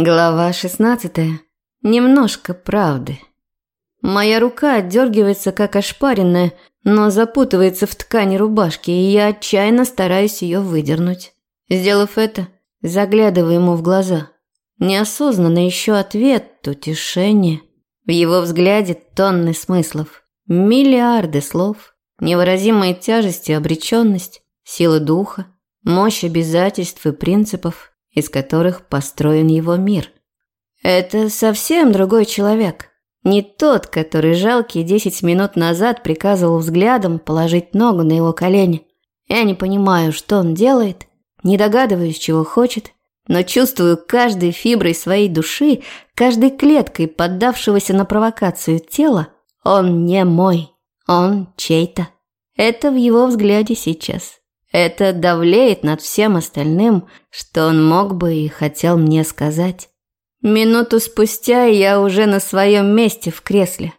Глава 16. Немножко правды. Моя рука отдергивается, как ошпаренная, но запутывается в ткани рубашки, и я отчаянно стараюсь ее выдернуть. Сделав это, заглядываю ему в глаза. Неосознанно еще ответ, утешение. В его взгляде тонны смыслов, миллиарды слов, невыразимая тяжесть и обреченность, сила духа, мощь обязательств и принципов, из которых построен его мир. Это совсем другой человек. Не тот, который жалкие десять минут назад приказывал взглядом положить ногу на его колени. Я не понимаю, что он делает, не догадываюсь, чего хочет, но чувствую каждой фиброй своей души, каждой клеткой поддавшегося на провокацию тела, он не мой, он чей-то. Это в его взгляде сейчас. Это давлеет над всем остальным, что он мог бы и хотел мне сказать. Минуту спустя я уже на своем месте в кресле.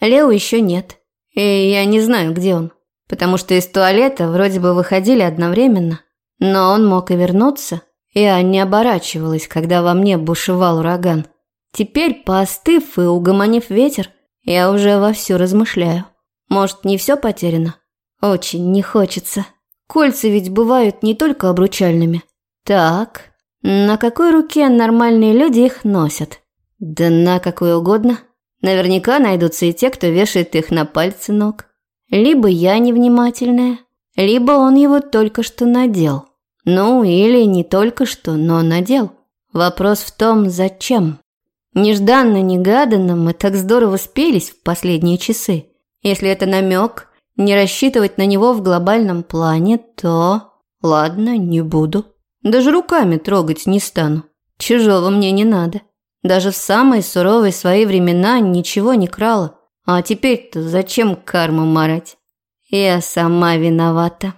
Лео еще нет, и я не знаю, где он, потому что из туалета вроде бы выходили одновременно, но он мог и вернуться. Я не оборачивалась, когда во мне бушевал ураган. Теперь, поостыв и угомонив ветер, я уже вовсю размышляю. Может, не все потеряно? Очень не хочется. Кольца ведь бывают не только обручальными. Так, на какой руке нормальные люди их носят? Да на какой угодно. Наверняка найдутся и те, кто вешает их на пальцы ног. Либо я невнимательная, либо он его только что надел. Ну, или не только что, но надел. Вопрос в том, зачем. Нежданно-негаданно мы так здорово спелись в последние часы. Если это намек, не рассчитывать на него в глобальном плане, то... Ладно, не буду. Даже руками трогать не стану. Чужого мне не надо. Даже в самые суровые свои времена ничего не крала. А теперь-то зачем карму марать? Я сама виновата.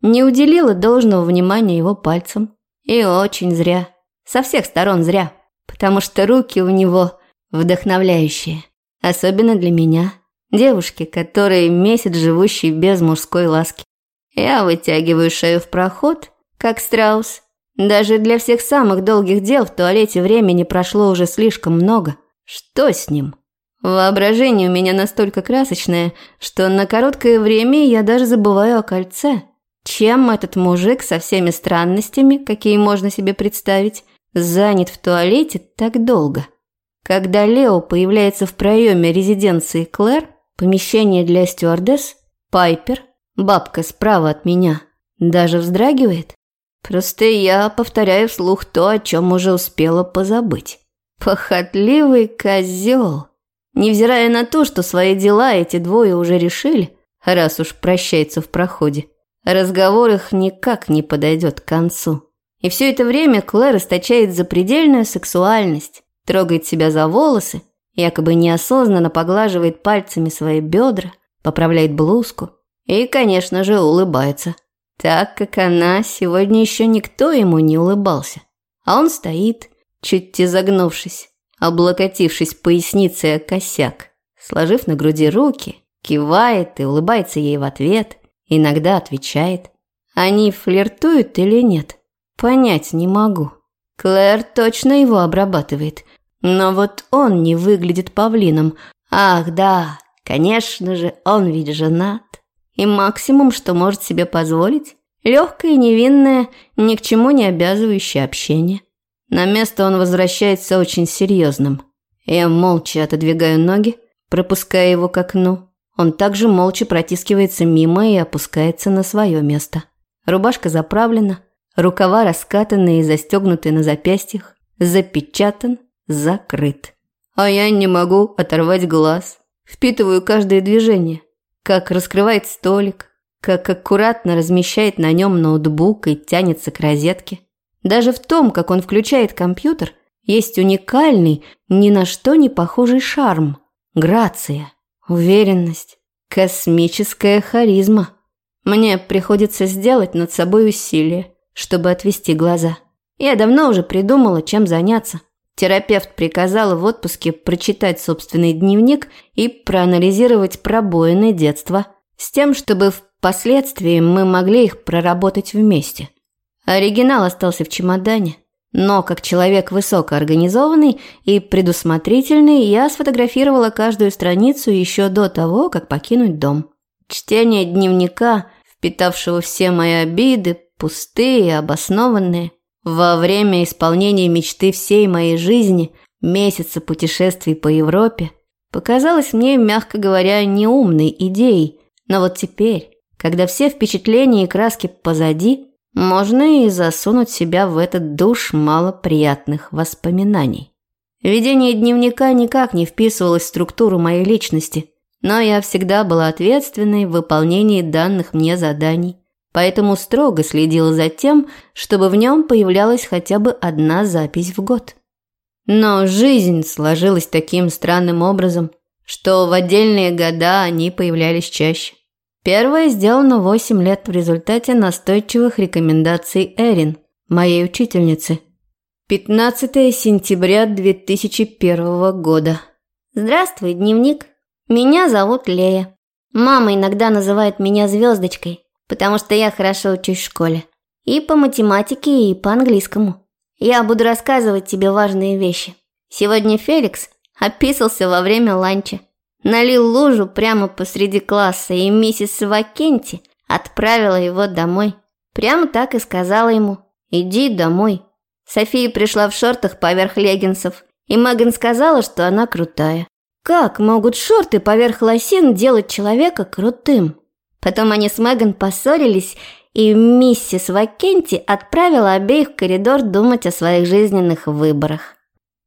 Не уделила должного внимания его пальцам. И очень зря. Со всех сторон зря. Потому что руки у него вдохновляющие. Особенно для меня. Девушки, которые месяц живущие без мужской ласки. Я вытягиваю шею в проход, как страус. Даже для всех самых долгих дел в туалете времени прошло уже слишком много. Что с ним? Воображение у меня настолько красочное, что на короткое время я даже забываю о кольце. Чем этот мужик со всеми странностями, какие можно себе представить, занят в туалете так долго? Когда Лео появляется в проеме резиденции Клэр, Помещение для стюардесс, Пайпер, бабка справа от меня, даже вздрагивает. Просто я повторяю вслух то, о чем уже успела позабыть. Похотливый козел. Невзирая на то, что свои дела эти двое уже решили, раз уж прощается в проходе, разговор их никак не подойдет к концу. И все это время Клэр источает запредельную сексуальность, трогает себя за волосы, якобы неосознанно поглаживает пальцами свои бедра, поправляет блузку и, конечно же, улыбается. Так как она сегодня еще никто ему не улыбался. А он стоит, чуть изогнувшись, облокотившись поясницей о косяк, сложив на груди руки, кивает и улыбается ей в ответ, иногда отвечает. Они флиртуют или нет? Понять не могу. Клэр точно его обрабатывает – но вот он не выглядит павлином. Ах, да, конечно же, он ведь женат. И максимум, что может себе позволить, легкое, невинное, ни к чему не обязывающее общение. На место он возвращается очень серьезным. Я молча отодвигаю ноги, пропуская его к окну. Он также молча протискивается мимо и опускается на свое место. Рубашка заправлена, рукава раскатаны и застегнуты на запястьях, запечатан закрыт. А я не могу оторвать глаз. Впитываю каждое движение. Как раскрывает столик, как аккуратно размещает на нем ноутбук и тянется к розетке. Даже в том, как он включает компьютер, есть уникальный, ни на что не похожий шарм, грация, уверенность, космическая харизма. Мне приходится сделать над собой усилие, чтобы отвести глаза. Я давно уже придумала, чем заняться – Терапевт приказал в отпуске прочитать собственный дневник и проанализировать пробоины детства, с тем, чтобы впоследствии мы могли их проработать вместе. Оригинал остался в чемодане. Но как человек высокоорганизованный и предусмотрительный, я сфотографировала каждую страницу еще до того, как покинуть дом. Чтение дневника, впитавшего все мои обиды, пустые и обоснованные, во время исполнения мечты всей моей жизни, месяца путешествий по Европе, показалось мне, мягко говоря, неумной идеей. Но вот теперь, когда все впечатления и краски позади, можно и засунуть себя в этот душ малоприятных воспоминаний. Ведение дневника никак не вписывалось в структуру моей личности, но я всегда была ответственной в выполнении данных мне заданий, поэтому строго следила за тем, чтобы в нем появлялась хотя бы одна запись в год. Но жизнь сложилась таким странным образом, что в отдельные года они появлялись чаще. Первое сделано 8 лет в результате настойчивых рекомендаций Эрин, моей учительницы. 15 сентября 2001 года. Здравствуй, дневник. Меня зовут Лея. Мама иногда называет меня звездочкой, потому что я хорошо учусь в школе. И по математике, и по английскому. Я буду рассказывать тебе важные вещи. Сегодня Феликс описался во время ланча. Налил лужу прямо посреди класса, и миссис Вакенти отправила его домой. Прямо так и сказала ему «Иди домой». София пришла в шортах поверх леггинсов, и Меган сказала, что она крутая. Как могут шорты поверх лосин делать человека крутым? Потом они с Меган поссорились, и миссис Вакенти отправила обеих в коридор думать о своих жизненных выборах.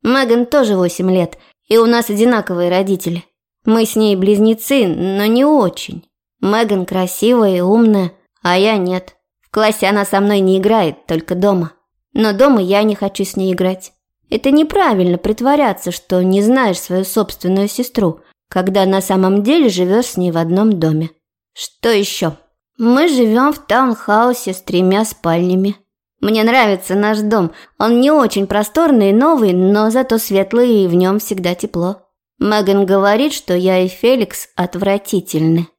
Меган тоже восемь лет, и у нас одинаковые родители. Мы с ней близнецы, но не очень. Меган красивая и умная, а я нет. В классе она со мной не играет, только дома. Но дома я не хочу с ней играть. Это неправильно притворяться, что не знаешь свою собственную сестру, когда на самом деле живешь с ней в одном доме. Что еще? Мы живем в таунхаусе с тремя спальнями. Мне нравится наш дом. Он не очень просторный и новый, но зато светлый и в нем всегда тепло. Меган говорит, что я и Феликс отвратительны.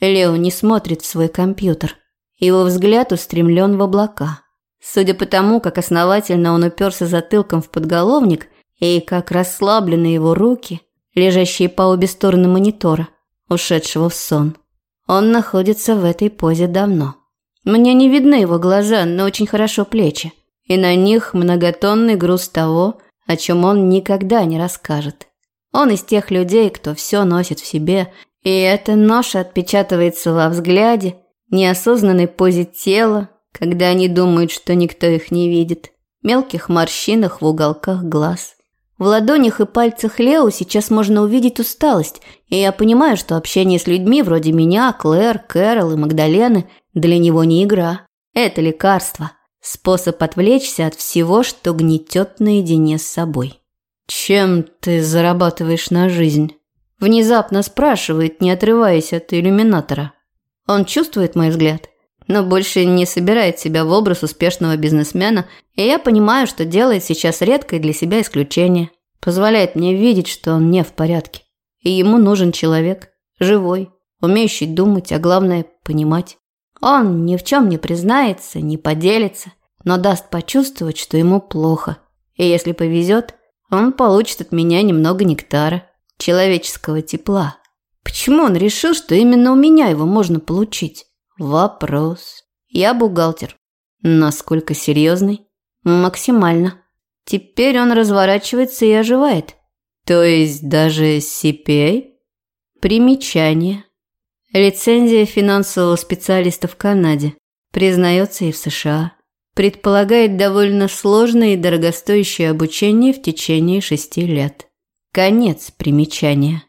Лео не смотрит в свой компьютер. Его взгляд устремлен в облака. Судя по тому, как основательно он уперся затылком в подголовник и как расслаблены его руки, лежащие по обе стороны монитора, ушедшего в сон. Он находится в этой позе давно. Мне не видны его глаза, но очень хорошо плечи, и на них многотонный груз того, о чем он никогда не расскажет. Он из тех людей, кто все носит в себе, и эта ноша отпечатывается во взгляде, неосознанной позе тела, когда они думают, что никто их не видит, мелких морщинах в уголках глаз. В ладонях и пальцах Лео сейчас можно увидеть усталость, и я понимаю, что общение с людьми вроде меня, Клэр, Кэрол и Магдалены для него не игра. Это лекарство, способ отвлечься от всего, что гнетет наедине с собой. «Чем ты зарабатываешь на жизнь?» Внезапно спрашивает, не отрываясь от иллюминатора. Он чувствует мой взгляд, но больше не собирает себя в образ успешного бизнесмена, и я понимаю, что делает сейчас редкое для себя исключение. Позволяет мне видеть, что он не в порядке. И ему нужен человек, живой, умеющий думать, а главное – понимать. Он ни в чем не признается, не поделится, но даст почувствовать, что ему плохо. И если повезет – он получит от меня немного нектара, человеческого тепла. Почему он решил, что именно у меня его можно получить? Вопрос. Я бухгалтер. Насколько серьезный? Максимально. Теперь он разворачивается и оживает. То есть даже CPA? Примечание. Лицензия финансового специалиста в Канаде. Признается и в США предполагает довольно сложное и дорогостоящее обучение в течение шести лет. Конец примечания.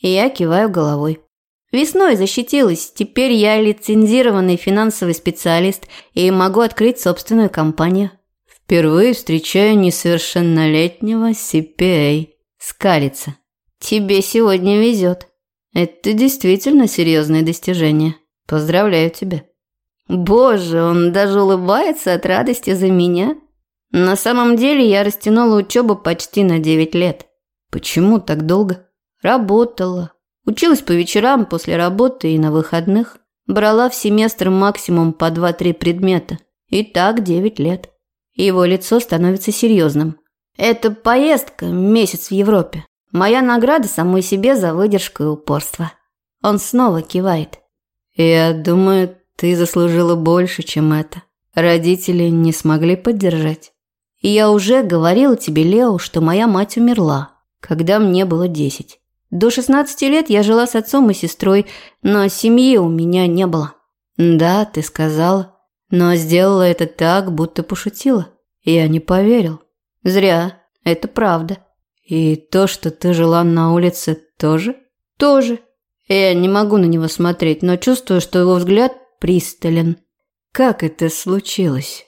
Я киваю головой. Весной защитилась, теперь я лицензированный финансовый специалист и могу открыть собственную компанию. Впервые встречаю несовершеннолетнего CPA. Скалится. Тебе сегодня везет. Это действительно серьезное достижение. Поздравляю тебя. Боже, он даже улыбается от радости за меня. На самом деле я растянула учебу почти на 9 лет. Почему так долго? Работала. Училась по вечерам после работы и на выходных. Брала в семестр максимум по 2-3 предмета. И так 9 лет. его лицо становится серьезным. «Это поездка, месяц в Европе. Моя награда самой себе за выдержку и упорство». Он снова кивает. «Я думаю, ты заслужила больше, чем это. Родители не смогли поддержать. Я уже говорила тебе, Лео, что моя мать умерла, когда мне было десять. До 16 лет я жила с отцом и сестрой, но семьи у меня не было. Да, ты сказала, но сделала это так, будто пошутила. Я не поверил. Зря, это правда. И то, что ты жила на улице, тоже? Тоже. Я не могу на него смотреть, но чувствую, что его взгляд пристален. Как это случилось?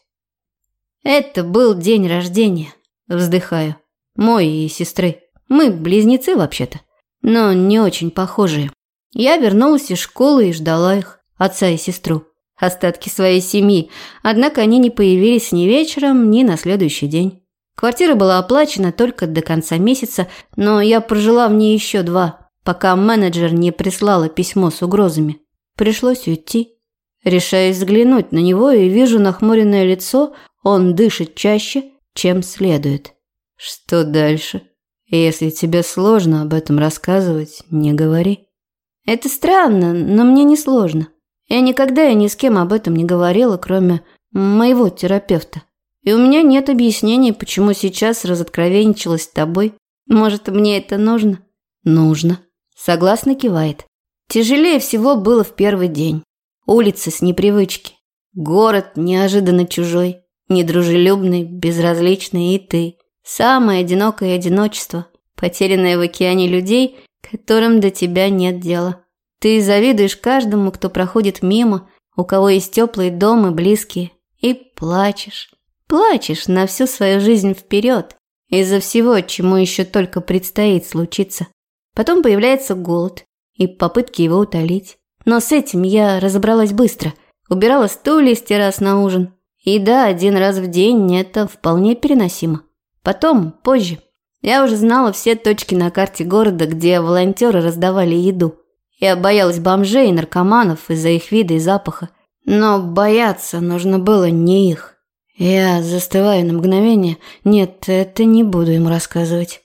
Это был день рождения. Вздыхаю. Мой и сестры. Мы близнецы вообще-то но не очень похожие. Я вернулась из школы и ждала их, отца и сестру, остатки своей семьи, однако они не появились ни вечером, ни на следующий день. Квартира была оплачена только до конца месяца, но я прожила в ней еще два, пока менеджер не прислала письмо с угрозами. Пришлось уйти. Решаюсь взглянуть на него и вижу нахмуренное лицо, он дышит чаще, чем следует. Что дальше? Если тебе сложно об этом рассказывать, не говори. Это странно, но мне не сложно. Я никогда и ни с кем об этом не говорила, кроме моего терапевта. И у меня нет объяснений, почему сейчас разоткровенничалась с тобой. Может, мне это нужно? Нужно. Согласно кивает. Тяжелее всего было в первый день. Улица с непривычки. Город неожиданно чужой, недружелюбный, безразличный и ты. Самое одинокое одиночество, потерянное в океане людей, которым до тебя нет дела. Ты завидуешь каждому, кто проходит мимо, у кого есть теплый дом и близкие, и плачешь. Плачешь на всю свою жизнь вперед, из-за всего, чему еще только предстоит случиться. Потом появляется голод и попытки его утолить. Но с этим я разобралась быстро. Убирала стулья с террас на ужин. И да, один раз в день это вполне переносимо. Потом, позже, я уже знала все точки на карте города, где волонтеры раздавали еду. Я боялась бомжей и наркоманов из-за их вида и запаха. Но бояться нужно было не их. Я застываю на мгновение. Нет, это не буду ему рассказывать.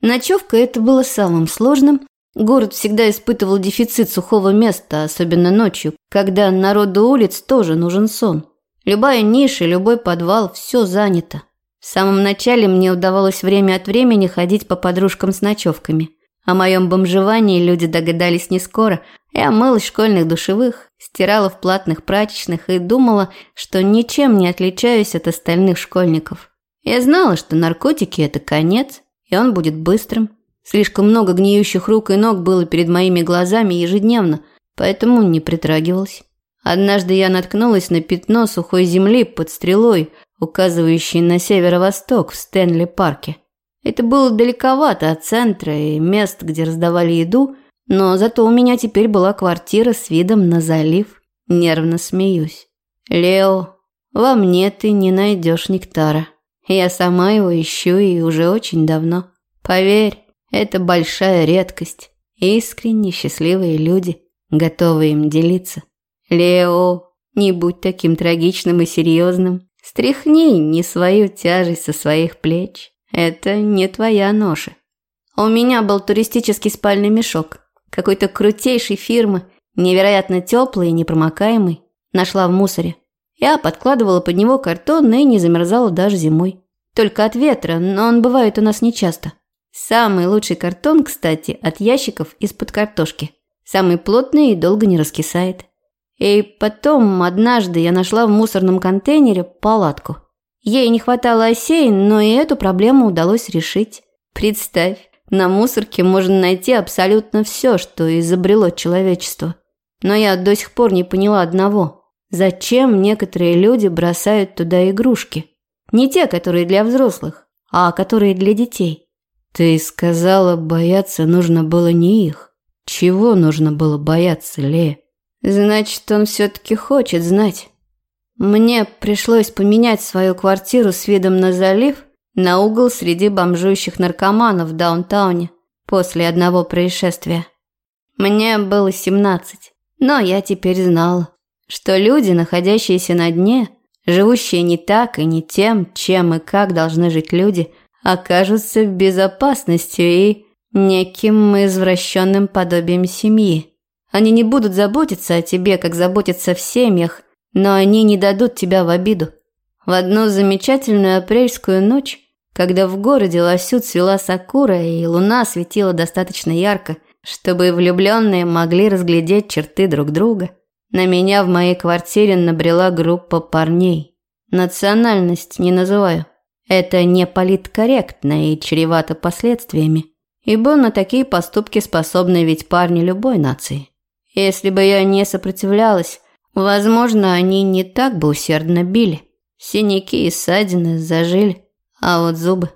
Ночевка это было самым сложным. Город всегда испытывал дефицит сухого места, особенно ночью, когда народу улиц тоже нужен сон. Любая ниша, любой подвал – все занято. В самом начале мне удавалось время от времени ходить по подружкам с ночевками. О моем бомжевании люди догадались не скоро. Я мылась в школьных душевых, стирала в платных прачечных и думала, что ничем не отличаюсь от остальных школьников. Я знала, что наркотики – это конец, и он будет быстрым. Слишком много гниющих рук и ног было перед моими глазами ежедневно, поэтому не притрагивалась. Однажды я наткнулась на пятно сухой земли под стрелой – указывающий на северо-восток в Стэнли-парке. Это было далековато от центра и мест, где раздавали еду, но зато у меня теперь была квартира с видом на залив. Нервно смеюсь. «Лео, во мне ты не найдешь нектара. Я сама его ищу и уже очень давно. Поверь, это большая редкость. Искренне счастливые люди, готовые им делиться. Лео, не будь таким трагичным и серьезным. Стряхни не свою тяжесть со своих плеч. Это не твоя ноша. У меня был туристический спальный мешок. Какой-то крутейшей фирмы, невероятно теплый и непромокаемый. Нашла в мусоре. Я подкладывала под него картон и не замерзала даже зимой. Только от ветра, но он бывает у нас нечасто. Самый лучший картон, кстати, от ящиков из-под картошки. Самый плотный и долго не раскисает. И потом однажды я нашла в мусорном контейнере палатку. Ей не хватало осей, но и эту проблему удалось решить. Представь, на мусорке можно найти абсолютно все, что изобрело человечество. Но я до сих пор не поняла одного. Зачем некоторые люди бросают туда игрушки? Не те, которые для взрослых, а которые для детей. Ты сказала, бояться нужно было не их. Чего нужно было бояться, Лея? Значит, он все-таки хочет знать. Мне пришлось поменять свою квартиру с видом на залив на угол среди бомжующих наркоманов в даунтауне после одного происшествия. Мне было 17, но я теперь знала, что люди, находящиеся на дне, живущие не так и не тем, чем и как должны жить люди, окажутся в безопасности и неким извращенным подобием семьи. Они не будут заботиться о тебе, как заботятся в семьях, но они не дадут тебя в обиду. В одну замечательную апрельскую ночь, когда в городе лосю цвела сакура и луна светила достаточно ярко, чтобы влюбленные могли разглядеть черты друг друга, на меня в моей квартире набрела группа парней. Национальность не называю. Это не политкорректно и чревато последствиями, ибо на такие поступки способны ведь парни любой нации. Если бы я не сопротивлялась, возможно, они не так бы усердно били. Синяки и ссадины зажили, а вот зубы.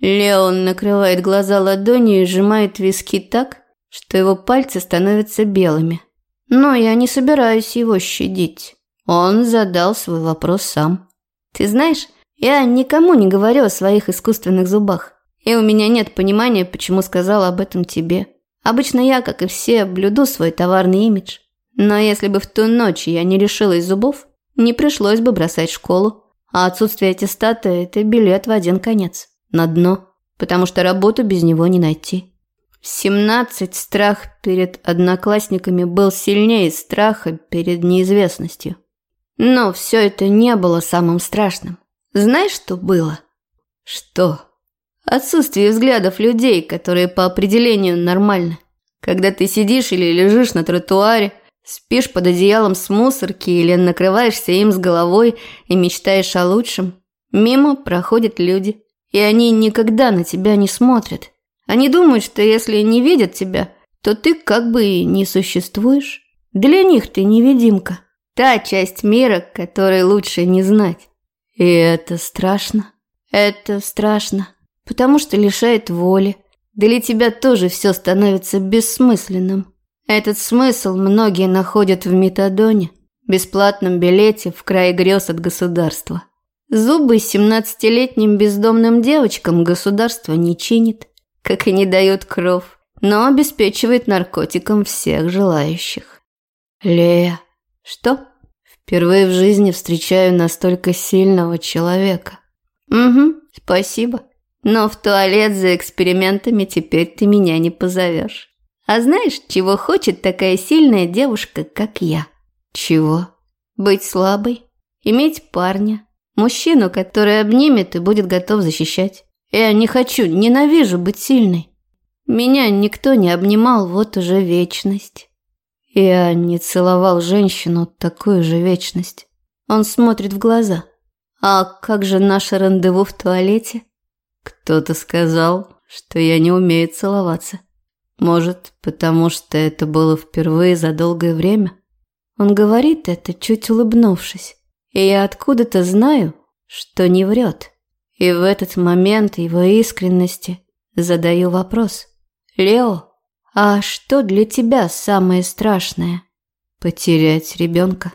Леон накрывает глаза ладонью и сжимает виски так, что его пальцы становятся белыми. Но я не собираюсь его щадить. Он задал свой вопрос сам. Ты знаешь, я никому не говорю о своих искусственных зубах. И у меня нет понимания, почему сказала об этом тебе. Обычно я, как и все, блюду свой товарный имидж. Но если бы в ту ночь я не решилась зубов, не пришлось бы бросать школу. А отсутствие аттестата – это билет в один конец, на дно, потому что работу без него не найти. В 17 страх перед одноклассниками был сильнее страха перед неизвестностью. Но все это не было самым страшным. Знаешь, что было? Что? Отсутствие взглядов людей, которые по определению нормальны. Когда ты сидишь или лежишь на тротуаре, спишь под одеялом с мусорки или накрываешься им с головой и мечтаешь о лучшем, мимо проходят люди, и они никогда на тебя не смотрят. Они думают, что если не видят тебя, то ты как бы и не существуешь. Для них ты невидимка. Та часть мира, которой лучше не знать. И это страшно. Это страшно потому что лишает воли. Для тебя тоже все становится бессмысленным. Этот смысл многие находят в метадоне, бесплатном билете в край грез от государства. Зубы семнадцатилетним бездомным девочкам государство не чинит, как и не дает кров, но обеспечивает наркотиком всех желающих. Лея, что? Впервые в жизни встречаю настолько сильного человека. Угу, спасибо. Но в туалет за экспериментами теперь ты меня не позовешь. А знаешь, чего хочет такая сильная девушка, как я? Чего? Быть слабой, иметь парня, мужчину, который обнимет и будет готов защищать. Я не хочу, ненавижу быть сильной. Меня никто не обнимал вот уже вечность. Я не целовал женщину такую же вечность. Он смотрит в глаза. А как же наше рандеву в туалете? Кто-то сказал, что я не умею целоваться. Может, потому что это было впервые за долгое время? Он говорит это, чуть улыбнувшись. И я откуда-то знаю, что не врет. И в этот момент его искренности задаю вопрос. «Лео, а что для тебя самое страшное?» «Потерять ребенка».